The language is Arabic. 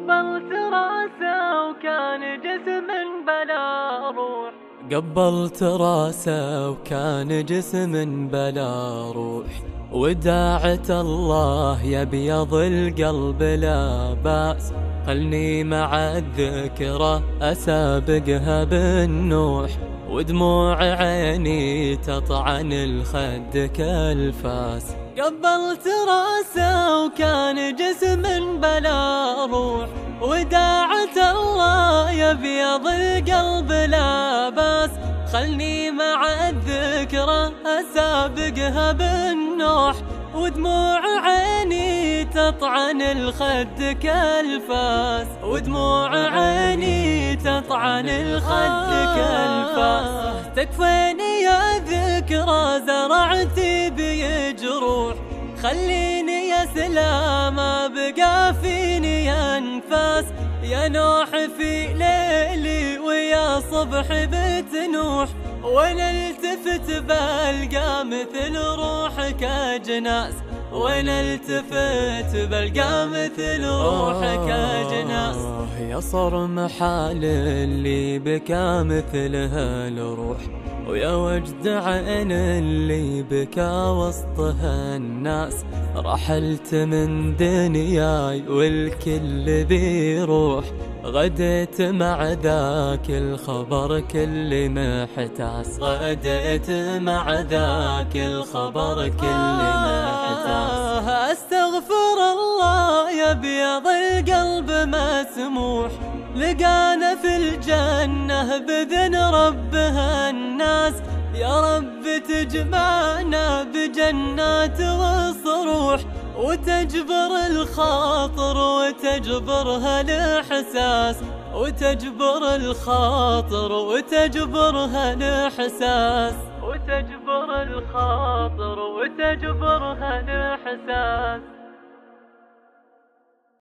قبلت راسه وكان جسم بلا روح. قبلت راسه وكان جسم بلا روح. وداعت الله يا بيض القلب لا بأس. خلني مع الذكرى أسابقها بالنوح. ودموع عيني تطعن الخد كالفاس. قبلت راسه وكان جسم بلا روح وداعت الله يا بيض القلب لا بأس. خلني مع الذكرى أسابقها بالنوح ودموع عيني تطعن الخد كالفأس. ودموع عيني تطعن الخد كالفأس. تكفيني يا ذكرى زرعتي بي جروح. خليني يا سلام بقى فيني انفاس يا نوح في ليلي ويا صبح بتنوح وأنا التفت بلقى مثل روحك أجناس وأنا التفت بلقى مثل روحك أجناس. يا صرم حال اللي بكى مثل هالروح ويا وجد عين اللي بكى وسطها الناس. رحلت من دنياي والكل بيروح غديت مع ذاك الخبر كل محتاس غديت مع ذاك الخبر كل محتاس أستغفر الله يا بيض القلب مسموح. لقانا في الجنة بذن ربها الناس. يا رب تجمعنا بجنات وصروح. وتجبر الخاطر وتجبرها الإحساس وتجبر الخاطر وتجبرها الإحساس وتجبر الخاطر وتجبرها الإحساس